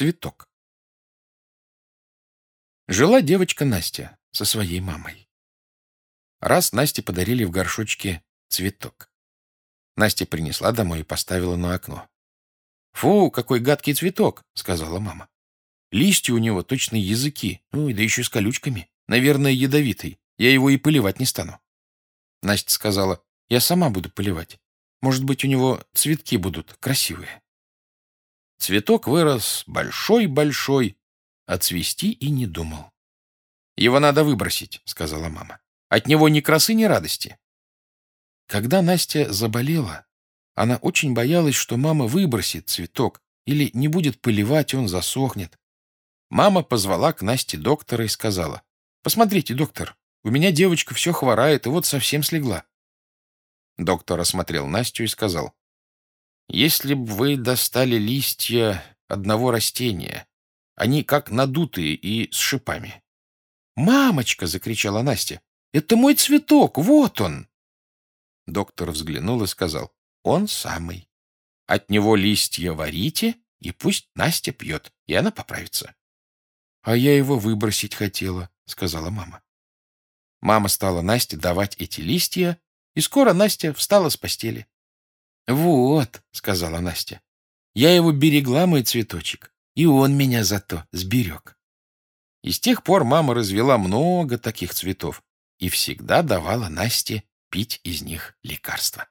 Цветок. Жила девочка Настя со своей мамой. Раз Насте подарили в горшочке цветок. Настя принесла домой и поставила на окно. «Фу, какой гадкий цветок!» — сказала мама. «Листья у него точно языки, ну, да еще с колючками. Наверное, ядовитый. Я его и поливать не стану». Настя сказала, «Я сама буду поливать. Может быть, у него цветки будут красивые». Цветок вырос большой-большой, а цвести и не думал. «Его надо выбросить», — сказала мама. «От него ни красы, ни радости». Когда Настя заболела, она очень боялась, что мама выбросит цветок или не будет поливать, он засохнет. Мама позвала к Насте доктора и сказала, «Посмотрите, доктор, у меня девочка все хворает и вот совсем слегла». Доктор осмотрел Настю и сказал, «Если бы вы достали листья одного растения, они как надутые и с шипами». «Мамочка!» — закричала Настя. «Это мой цветок! Вот он!» Доктор взглянул и сказал, «Он самый. От него листья варите, и пусть Настя пьет, и она поправится». «А я его выбросить хотела», — сказала мама. Мама стала Насте давать эти листья, и скоро Настя встала с постели. «Вот», — сказала Настя, — «я его берегла, мой цветочек, и он меня зато сберег». И с тех пор мама развела много таких цветов и всегда давала Насте пить из них лекарства.